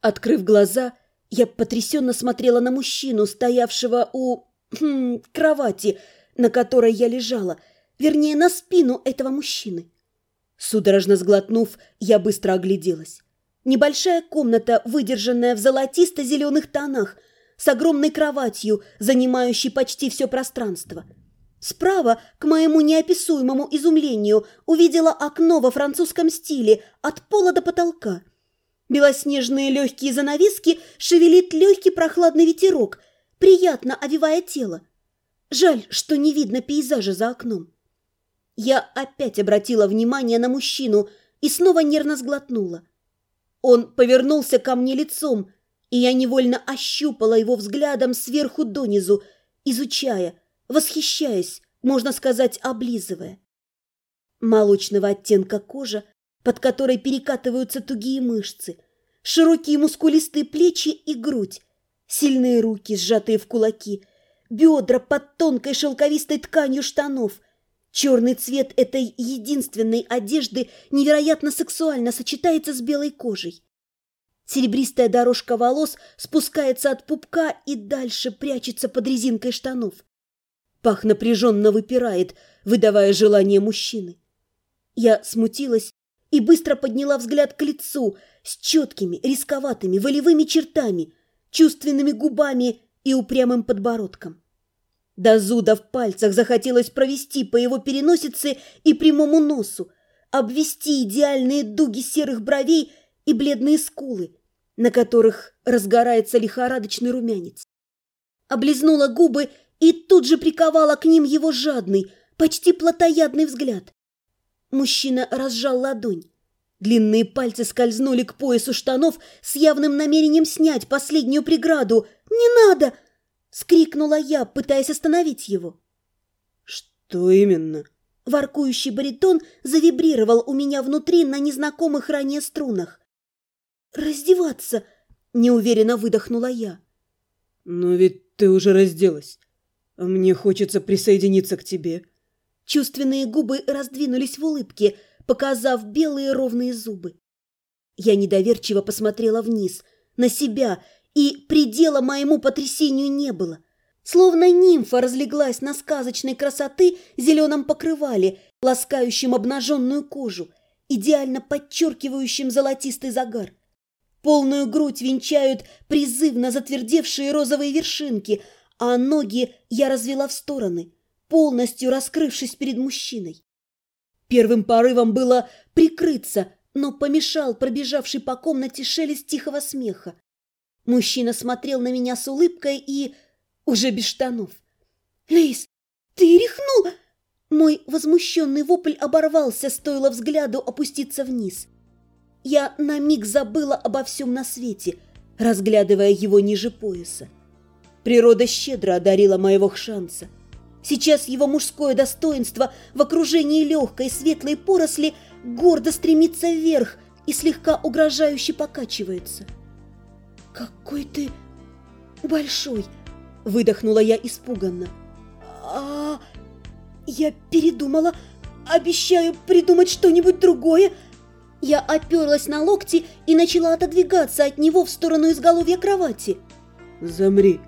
Открыв глаза, я потрясенно смотрела на мужчину, стоявшего у хм, кровати, на которой я лежала, вернее, на спину этого мужчины. Судорожно сглотнув, я быстро огляделась. Небольшая комната, выдержанная в золотисто-зеленых тонах, с огромной кроватью, занимающей почти все пространство. Справа, к моему неописуемому изумлению, увидела окно во французском стиле от пола до потолка. Белоснежные легкие занавески шевелит легкий прохладный ветерок, приятно овивая тело. Жаль, что не видно пейзажа за окном. Я опять обратила внимание на мужчину и снова нервно сглотнула. Он повернулся ко мне лицом, и я невольно ощупала его взглядом сверху донизу, изучая, восхищаясь, можно сказать, облизывая. Молочного оттенка кожа, под которой перекатываются тугие мышцы, широкие мускулистые плечи и грудь, сильные руки, сжатые в кулаки, бедра под тонкой шелковистой тканью штанов – Черный цвет этой единственной одежды невероятно сексуально сочетается с белой кожей. Серебристая дорожка волос спускается от пупка и дальше прячется под резинкой штанов. Пах напряженно выпирает, выдавая желание мужчины. Я смутилась и быстро подняла взгляд к лицу с четкими, рисковатыми, волевыми чертами, чувственными губами и упрямым подбородком. До зуда в пальцах захотелось провести по его переносице и прямому носу, обвести идеальные дуги серых бровей и бледные скулы, на которых разгорается лихорадочный румянец. Облизнула губы и тут же приковала к ним его жадный, почти плотоядный взгляд. Мужчина разжал ладонь. Длинные пальцы скользнули к поясу штанов с явным намерением снять последнюю преграду. «Не надо!» Скрикнула я, пытаясь остановить его. «Что именно?» Воркующий баритон завибрировал у меня внутри на незнакомых ранее струнах. «Раздеваться!» – неуверенно выдохнула я. «Но ведь ты уже разделась. Мне хочется присоединиться к тебе». Чувственные губы раздвинулись в улыбке, показав белые ровные зубы. Я недоверчиво посмотрела вниз, на себя и предела моему потрясению не было. Словно нимфа разлеглась на сказочной красоты зеленом покрывале, ласкающем обнаженную кожу, идеально подчеркивающим золотистый загар. Полную грудь венчают призывно затвердевшие розовые вершинки, а ноги я развела в стороны, полностью раскрывшись перед мужчиной. Первым порывом было прикрыться, но помешал пробежавший по комнате шелест тихого смеха. Мужчина смотрел на меня с улыбкой и... уже без штанов. «Лейс, ты рехнула!» Мой возмущенный вопль оборвался, стоило взгляду опуститься вниз. Я на миг забыла обо всем на свете, разглядывая его ниже пояса. Природа щедро одарила моего шанса. Сейчас его мужское достоинство в окружении легкой светлой поросли гордо стремится вверх и слегка угрожающе покачивается. «Какой ты большой!» – выдохнула я испуганно. «А, я передумала. Обещаю придумать что-нибудь другое». Я оперлась на локти и начала отодвигаться от него в сторону изголовья кровати. «Замри!»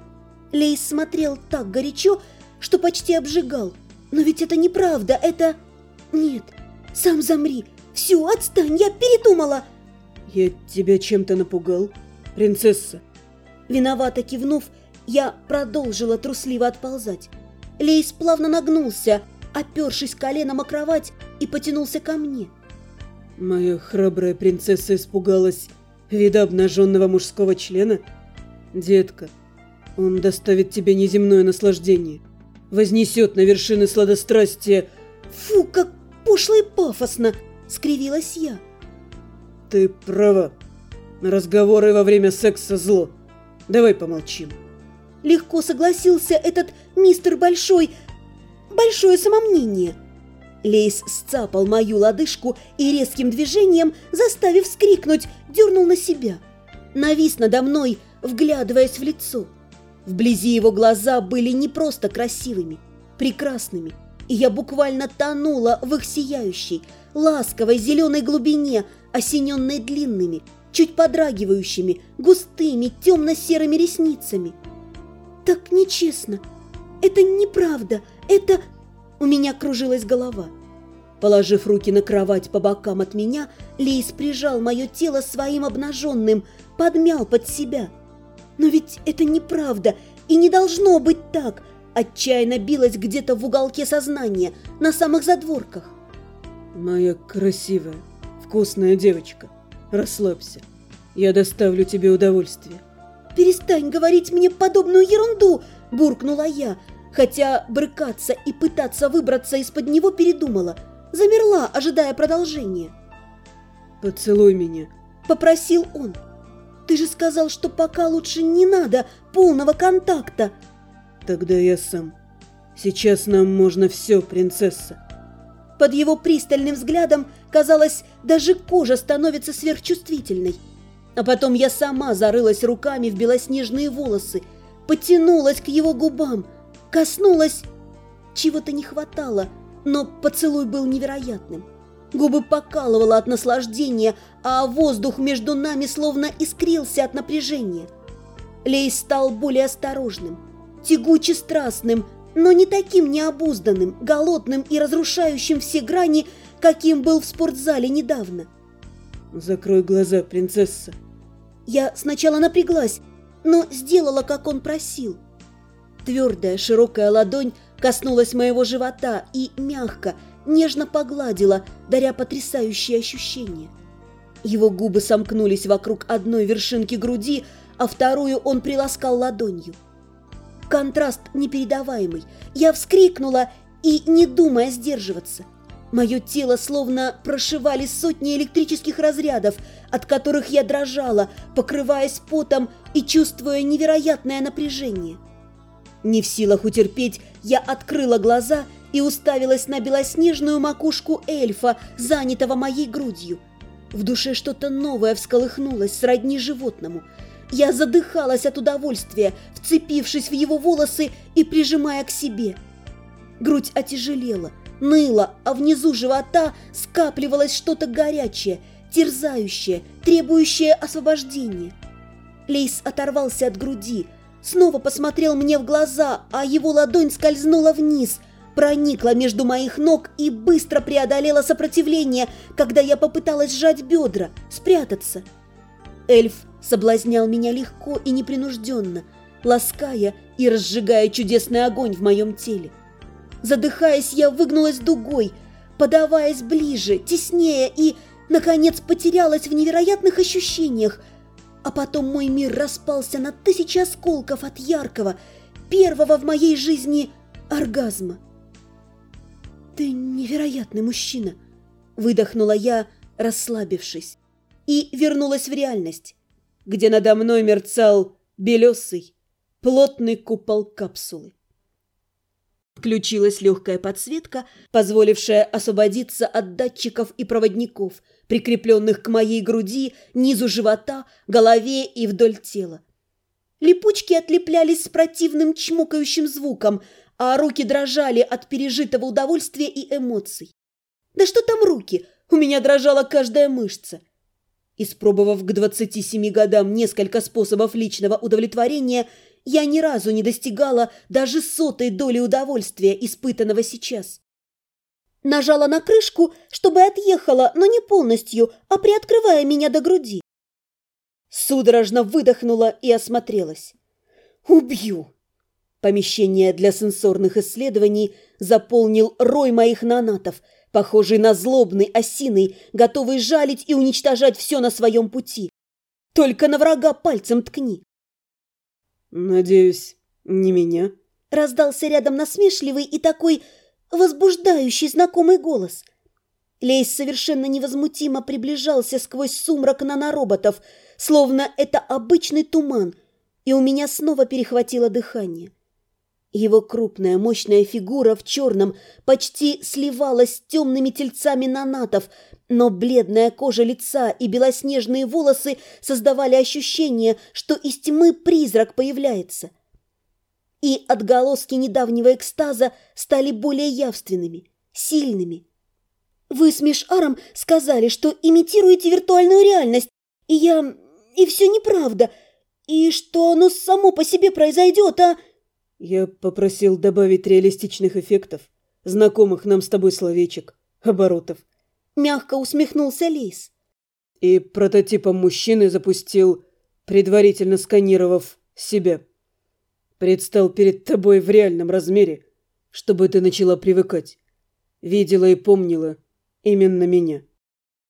Лейс смотрел так горячо, что почти обжигал. «Но ведь это неправда, это...» «Нет, сам замри! Все, отстань, я передумала!» «Я тебя чем-то напугал?» принцесса!» Виновато кивнув, я продолжила трусливо отползать. Лейс плавно нагнулся, опершись коленом о кровать и потянулся ко мне. «Моя храбрая принцесса испугалась вида обнаженного мужского члена? Детка, он доставит тебе неземное наслаждение, вознесет на вершины сладострастия...» «Фу, как пошло и пафосно!» — скривилась я. «Ты права», Разговоры во время секса зло. Давай помолчим. Легко согласился этот мистер Большой... Большое самомнение. Лейс сцапал мою лодыжку и резким движением, заставив вскрикнуть, дернул на себя. Навис надо мной, вглядываясь в лицо. Вблизи его глаза были не просто красивыми, прекрасными, и я буквально тонула в их сияющей, ласковой зеленой глубине, осененной длинными, чуть подрагивающими, густыми, темно-серыми ресницами. Так нечестно. Это неправда. Это... У меня кружилась голова. Положив руки на кровать по бокам от меня, Лейс прижал мое тело своим обнаженным, подмял под себя. Но ведь это неправда, и не должно быть так. Отчаянно билась где-то в уголке сознания, на самых задворках. Моя красивая, вкусная девочка, расслабься. Я доставлю тебе удовольствие. «Перестань говорить мне подобную ерунду!» – буркнула я, хотя брыкаться и пытаться выбраться из-под него передумала. Замерла, ожидая продолжения. «Поцелуй меня», – попросил он. «Ты же сказал, что пока лучше не надо полного контакта». «Тогда я сам. Сейчас нам можно все, принцесса». Под его пристальным взглядом, казалось, даже кожа становится сверхчувствительной. А потом я сама зарылась руками в белоснежные волосы, потянулась к его губам, коснулась... Чего-то не хватало, но поцелуй был невероятным. Губы покалывало от наслаждения, а воздух между нами словно искрился от напряжения. Лейс стал более осторожным, тягуче страстным, но не таким необузданным, голодным и разрушающим все грани, каким был в спортзале недавно. «Закрой глаза, принцесса», я сначала напряглась, но сделала, как он просил. Твердая широкая ладонь коснулась моего живота и мягко, нежно погладила, даря потрясающие ощущения. Его губы сомкнулись вокруг одной вершинки груди, а вторую он приласкал ладонью. Контраст непередаваемый. Я вскрикнула и, не думая сдерживаться, Мое тело словно прошивали сотни электрических разрядов, от которых я дрожала, покрываясь потом и чувствуя невероятное напряжение. Не в силах утерпеть, я открыла глаза и уставилась на белоснежную макушку эльфа, занятого моей грудью. В душе что-то новое всколыхнулось, сродни животному. Я задыхалась от удовольствия, вцепившись в его волосы и прижимая к себе. Грудь отяжелела – ныло, а внизу живота скапливалось что-то горячее, терзающее, требующее освобождения. Лейс оторвался от груди, снова посмотрел мне в глаза, а его ладонь скользнула вниз, проникла между моих ног и быстро преодолела сопротивление, когда я попыталась сжать бедра, спрятаться. Эльф соблазнял меня легко и непринужденно, лаская и разжигая чудесный огонь в моем теле. Задыхаясь, я выгнулась дугой, подаваясь ближе, теснее и, наконец, потерялась в невероятных ощущениях. А потом мой мир распался на тысячи осколков от яркого, первого в моей жизни оргазма. «Ты невероятный мужчина!» – выдохнула я, расслабившись, и вернулась в реальность, где надо мной мерцал белесый, плотный купол капсулы. Включилась легкая подсветка, позволившая освободиться от датчиков и проводников, прикрепленных к моей груди, низу живота, голове и вдоль тела. Липучки отлеплялись с противным чмокающим звуком, а руки дрожали от пережитого удовольствия и эмоций. Да что там руки? У меня дрожала каждая мышца. Испробовав к 27 годам несколько способов личного удовлетворения, я ни разу не достигала даже сотой доли удовольствия, испытанного сейчас. Нажала на крышку, чтобы отъехала, но не полностью, а приоткрывая меня до груди. Судорожно выдохнула и осмотрелась. «Убью!» Помещение для сенсорных исследований заполнил рой моих нанатов, похожий на злобный осиный, готовый жалить и уничтожать все на своем пути. Только на врага пальцем ткни. «Надеюсь, не меня?» Раздался рядом насмешливый и такой возбуждающий знакомый голос. Лейс совершенно невозмутимо приближался сквозь сумрак нанороботов, словно это обычный туман, и у меня снова перехватило дыхание. Его крупная, мощная фигура в черном почти сливалась с темными тельцами нанатов, но бледная кожа лица и белоснежные волосы создавали ощущение, что из тьмы призрак появляется. И отголоски недавнего экстаза стали более явственными, сильными. Вы с Мишаром сказали, что имитируете виртуальную реальность, и я... и все неправда, и что оно само по себе произойдет, а...» Я попросил добавить реалистичных эффектов, знакомых нам с тобой словечек, оборотов. Мягко усмехнулся Лис. И прототипом мужчины запустил, предварительно сканировав себя. Предстал перед тобой в реальном размере, чтобы ты начала привыкать. Видела и помнила именно меня.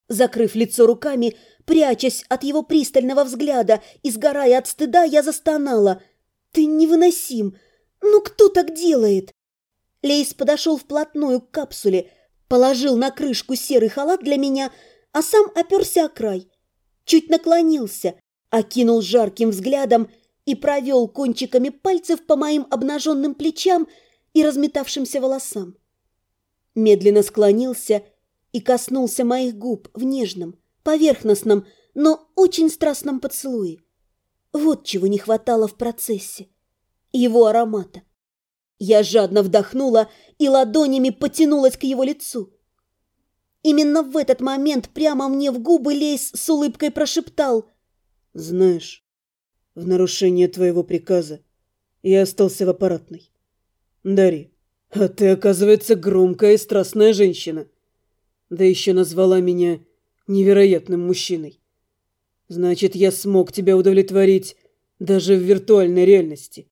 Закрыв лицо руками, прячась от его пристального взгляда и сгорая от стыда, я застонала. «Ты невыносим! Ну кто так делает?» Лейс подошел вплотную к капсуле, положил на крышку серый халат для меня, а сам оперся о край. Чуть наклонился, окинул жарким взглядом и провел кончиками пальцев по моим обнаженным плечам и разметавшимся волосам. Медленно склонился и коснулся моих губ в нежном, поверхностном, но очень страстном поцелуе. Вот чего не хватало в процессе. Его аромата. Я жадно вдохнула и ладонями потянулась к его лицу. Именно в этот момент прямо мне в губы Лейс с улыбкой прошептал. «Знаешь, в нарушение твоего приказа я остался в аппаратной. Дари, а ты, оказывается, громкая и страстная женщина. Да еще назвала меня невероятным мужчиной. Значит, я смог тебя удовлетворить даже в виртуальной реальности.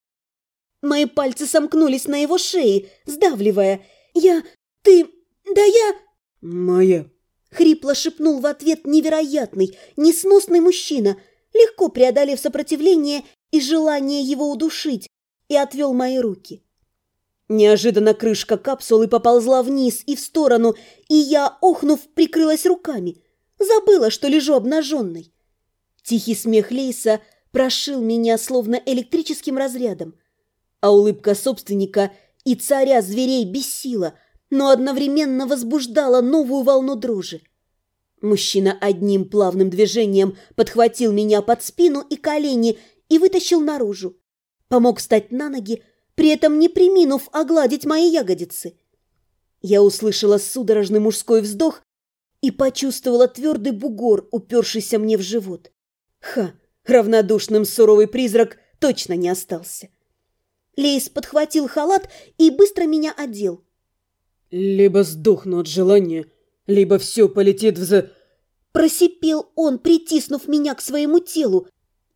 Мои пальцы сомкнулись на его шее, сдавливая. «Я... ты... да я...» «Моя...» — хрипло шепнул в ответ невероятный, несносный мужчина, легко преодолев сопротивление и желание его удушить, и отвел мои руки. Неожиданно крышка капсулы поползла вниз и в сторону, и я, охнув, прикрылась руками. Забыла, что лежу обнаженной. Тихий смех Лейса прошил меня словно электрическим разрядом а улыбка собственника и царя зверей бесила, но одновременно возбуждала новую волну дрожи. Мужчина одним плавным движением подхватил меня под спину и колени и вытащил наружу. Помог встать на ноги, при этом не приминув огладить мои ягодицы. Я услышала судорожный мужской вздох и почувствовала твердый бугор, упершийся мне в живот. Ха, равнодушным суровый призрак точно не остался. Лейс подхватил халат и быстро меня одел. «Либо сдохну от желания, либо все полетит в за...» Просипел он, притиснув меня к своему телу.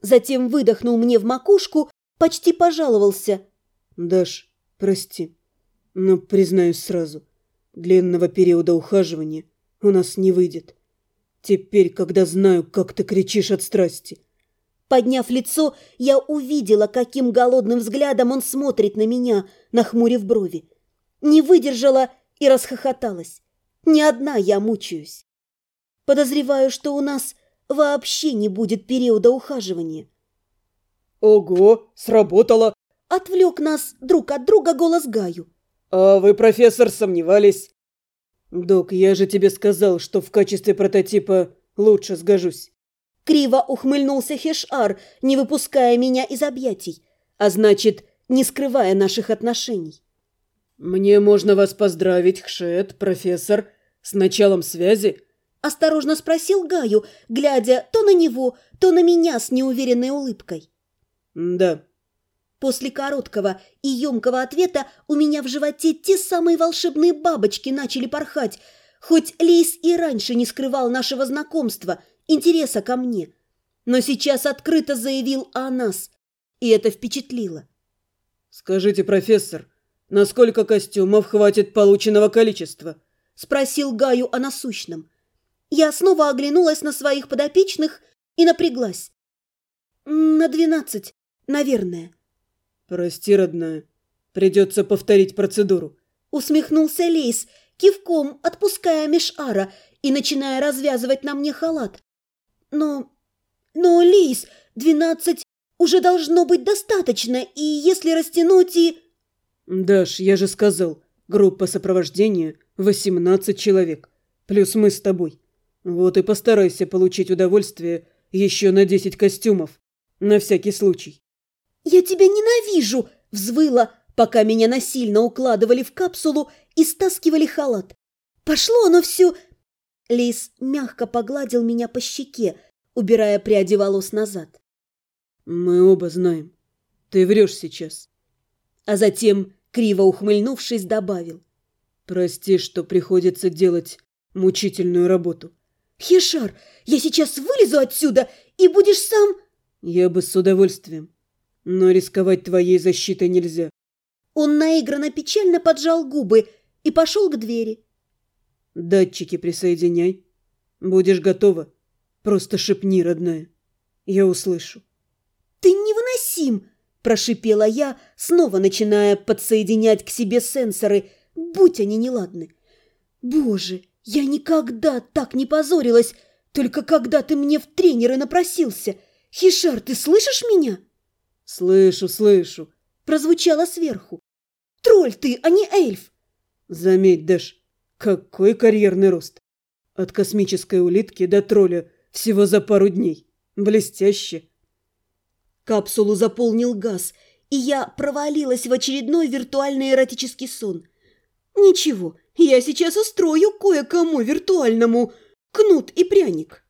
Затем выдохнул мне в макушку, почти пожаловался. «Даш, прости, но признаюсь сразу, длинного периода ухаживания у нас не выйдет. Теперь, когда знаю, как ты кричишь от страсти, Подняв лицо, я увидела, каким голодным взглядом он смотрит на меня, нахмурив брови. Не выдержала и расхохоталась. Не одна я мучаюсь. Подозреваю, что у нас вообще не будет периода ухаживания. «Ого, сработало!» Отвлек нас друг от друга голос Гаю. «А вы, профессор, сомневались?» «Док, я же тебе сказал, что в качестве прототипа лучше сгожусь». Криво ухмыльнулся Хешар, не выпуская меня из объятий, а значит, не скрывая наших отношений. «Мне можно вас поздравить, Хшет, профессор, с началом связи?» Осторожно спросил Гаю, глядя то на него, то на меня с неуверенной улыбкой. «Да». После короткого и емкого ответа у меня в животе те самые волшебные бабочки начали порхать, хоть Лейс и раньше не скрывал нашего знакомства – интереса ко мне, но сейчас открыто заявил о нас, и это впечатлило. «Скажите, профессор, насколько костюмов хватит полученного количества?» – спросил Гаю о насущном. Я снова оглянулась на своих подопечных и напряглась. «На двенадцать, наверное». «Прости, родная, придется повторить процедуру», – усмехнулся Лейс, кивком отпуская Мешара и начиная развязывать на мне халат. Но... но, Лис, двенадцать уже должно быть достаточно, и если растянуть и... Даш, я же сказал, группа сопровождения восемнадцать человек, плюс мы с тобой. Вот и постарайся получить удовольствие еще на десять костюмов, на всякий случай. «Я тебя ненавижу!» – взвыла, пока меня насильно укладывали в капсулу и стаскивали халат. Пошло оно все... Лис мягко погладил меня по щеке, убирая пряди волос назад. Мы оба знаем. Ты врешь сейчас. А затем, криво ухмыльнувшись, добавил. Прости, что приходится делать мучительную работу. Хишар, я сейчас вылезу отсюда, и будешь сам... Я бы с удовольствием, но рисковать твоей защитой нельзя. Он наигранно печально поджал губы и пошел к двери. Датчики присоединяй. Будешь готова. Просто шепни, родная. Я услышу. Ты невыносим, прошипела я, снова начиная подсоединять к себе сенсоры, будь они неладны. Боже, я никогда так не позорилась, только когда ты мне в тренеры напросился. Хишар, ты слышишь меня? Слышу, слышу, прозвучало сверху. Тролль ты, а не эльф. Заметь, Дэш, какой карьерный рост. От космической улитки до тролля всего за пару дней. Блестяще. Капсулу заполнил газ, и я провалилась в очередной виртуальный эротический сон. Ничего, я сейчас устрою кое-кому виртуальному кнут и пряник.